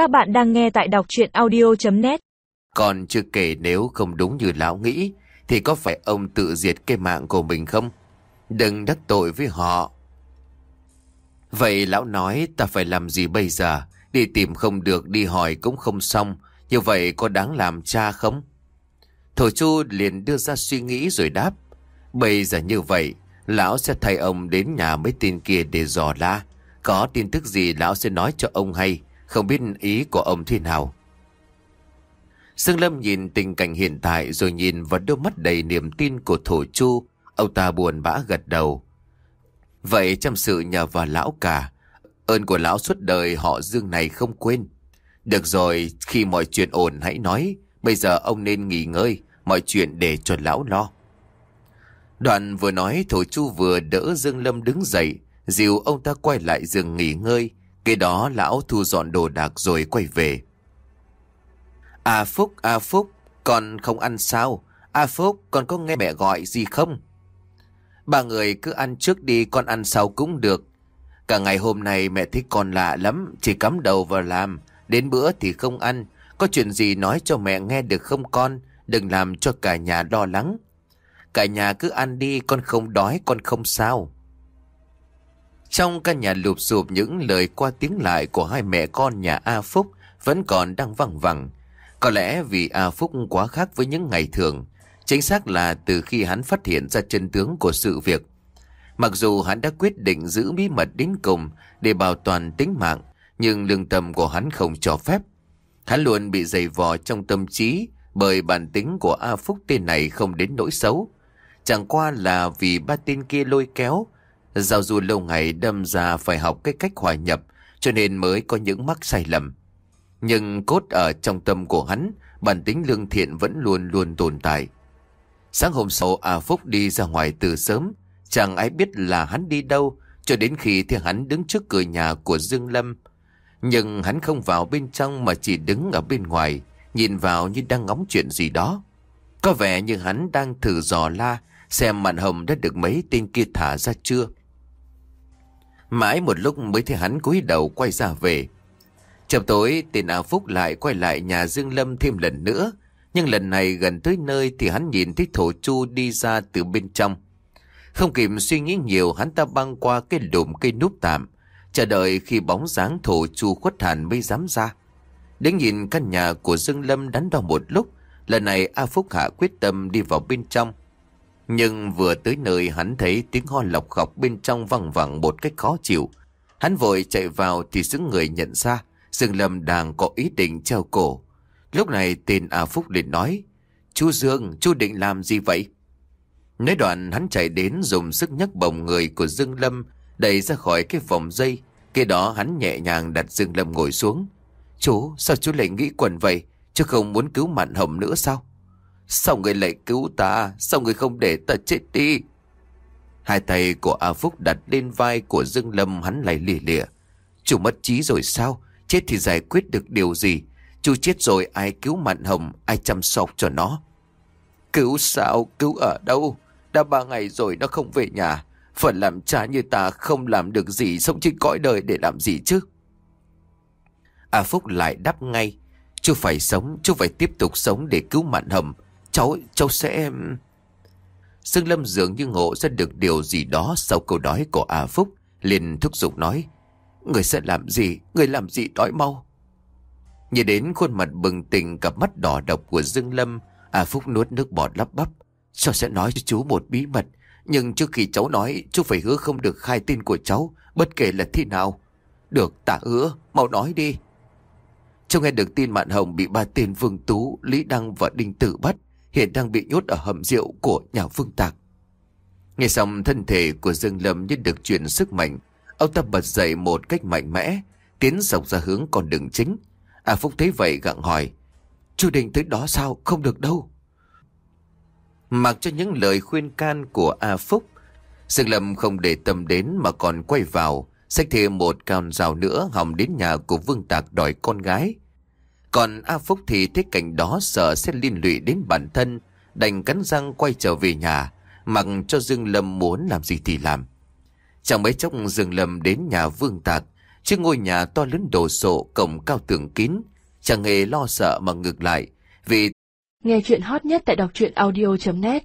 Các bạn đang nghe tại đọc chuyện audio.net Còn chưa kể nếu không đúng như lão nghĩ, Thì có phải ông tự diệt cái mạng của mình không? Đừng đắc tội với họ. Vậy lão nói, ta phải làm gì bây giờ? Đi tìm không được, đi hỏi cũng không xong. Như vậy có đáng làm cha không? Thổ chu liền đưa ra suy nghĩ rồi đáp, Bây giờ như vậy, Lão sẽ thay ông đến nhà mấy tin kia để dò la. Có tin tức gì lão sẽ nói cho ông hay? Không biết ý của ông thế nào. Dương Lâm nhìn tình cảnh hiện tại Rồi nhìn vào đôi mắt đầy niềm tin của thổ chu. Ông ta buồn bã gật đầu. Vậy trong sự nhờ vào lão cả. Ơn của lão suốt đời họ Dương này không quên. Được rồi, khi mọi chuyện ổn hãy nói. Bây giờ ông nên nghỉ ngơi. Mọi chuyện để cho lão lo. Đoạn vừa nói thổ chu vừa đỡ Dương Lâm đứng dậy. Dìu ông ta quay lại giường nghỉ ngơi. Kế đó lão thu dọn đồ đạc rồi quay về. À Phúc, à Phúc Con không ăn sao? À Phúc, con có nghe mẹ gọi gì không? Ba người cứ ăn trước đi Con ăn sau cũng được. Cả ngày hôm nay mẹ thấy con lạ lắm Chỉ cắm đầu vào làm. Đến bữa thì không ăn. Có chuyện gì nói cho mẹ nghe được không con? Đừng làm cho cả nhà lo lắng. Cả nhà cứ ăn đi Con không đói con không sao. Trong căn nhà lụp sụp Những lời qua tiếng lại của hai mẹ con nhà A Phúc Vẫn còn đang văng vẳng Có lẽ vì A Phúc quá khác với những ngày thường Chính xác là từ khi hắn phát hiện ra chân tướng của sự việc Mặc dù hắn đã quyết định giữ bí mật đến cùng để bảo toàn tính mạng, nhưng lương tâm của hắn không cho phép. Hắn luôn bị dày vò trong tâm trí bởi bản tính của A Phúc tên này không đến nỗi xấu. Chẳng qua là vì ba tên kia lôi kéo, giao du lâu ngày đâm ra phải học cái cách hòa nhập cho nên mới có những mắc sai lầm. Nhưng cốt ở trong tâm của hắn, bản tính lương thiện vẫn luôn luôn tồn tại. Sáng hôm sau A Phúc đi ra ngoài từ sớm, Chẳng ai biết là hắn đi đâu Cho đến khi thì hắn đứng trước cửa nhà của Dương Lâm Nhưng hắn không vào bên trong Mà chỉ đứng ở bên ngoài Nhìn vào như đang ngóng chuyện gì đó Có vẻ như hắn đang thử dò la Xem màn hồng đã được mấy tên kia thả ra chưa Mãi một lúc mới thấy hắn cúi đầu quay ra về. Chập tối tên A Phúc lại quay lại nhà Dương Lâm thêm lần nữa. Nhưng lần này gần tới nơi thì hắn nhìn thấy thổ chu đi ra từ bên trong. Không kịp suy nghĩ nhiều, hắn ta băng qua cái lùm cây núp tạm, Chờ đợi khi bóng dáng thổ chu khuất hẳn mới dám ra. Đến nhìn căn nhà của Dương Lâm đắn đo một lúc, Lần này A Phúc Hạ quyết tâm đi vào bên trong. Nhưng vừa tới nơi hắn thấy tiếng ho lọc khọc bên trong văng vẳng một cách khó chịu Hắn vội chạy vào thì xứng người nhận ra Dương Lâm đang có ý định treo cổ Lúc này tên A Phúc liền nói Chú Dương, chú định làm gì vậy? Nói đoạn hắn chạy đến dùng sức nhấc bồng người của Dương Lâm đẩy ra khỏi cái vòng dây. Kế đó hắn nhẹ nhàng đặt Dương Lâm ngồi xuống. Chú, sao chú lại nghĩ quần vậy? Chứ không muốn cứu Mạn Hồng nữa sao? Sao người lại cứu ta? Sao người không để ta chết đi? Hai tay của A Phúc đặt lên vai của Dương Lâm hắn lại lìa lìa. Chú mất trí rồi sao? Chết thì giải quyết được điều gì? Chú chết rồi ai cứu Mạn Hồng, ai chăm sóc cho nó? Cứu sao? Cứu ở đâu? Đã ba ngày rồi nó không về nhà. Phần làm cha như ta không làm được gì sống trên cõi đời để làm gì chứ. A Phúc lại đáp ngay. Chú phải sống, chú phải tiếp tục sống để cứu mạn hồng. Cháu, cháu sẽ... Dương Lâm dường như ngộ ra được điều gì đó sau câu đói của A Phúc. liền thúc giục nói. Người sẽ làm gì? Người làm gì đói mau? Nhìn đến khuôn mặt bừng tỉnh cặp mắt đỏ độc của Dương Lâm, A Phúc nuốt nước bọt lắp bắp. Cháu sẽ nói cho chú một bí mật Nhưng trước khi cháu nói Chú phải hứa không được khai tin của cháu Bất kể là thế nào Được tạ hứa mau nói đi Cháu nghe được tin Mạn Hồng bị ba tên Vương Tú Lý Đăng và Đinh Tử bắt Hiện đang bị nhốt ở hầm rượu của nhà Phương Tạc. Nghe xong, thân thể của Dương Lâm như được truyền sức mạnh. Ông ta bật dậy một cách mạnh mẽ, Tiến dọc ra hướng con đường chính. À Phúc thấy vậy gặng hỏi, Chú định tới đó sao? Không được đâu. Mặc cho những lời khuyên can của A Phúc, Dương Lâm không để tâm đến mà còn quay vào, Xách thêm một con rào nữa hòng đến nhà của Vương Tạc đòi con gái. Còn A Phúc thì thấy cảnh đó sợ sẽ liên lụy đến bản thân Đành cắn răng quay trở về nhà Mặc cho Dương Lâm muốn làm gì thì làm Chẳng mấy chốc Dương Lâm đến nhà Vương Tạc chiếc ngôi nhà to lớn đồ sộ, cổng cao tường kín, chẳng hề lo sợ mà ngược lại. Vì Nghe chuyện hot nhất tại đọc truyện audio.net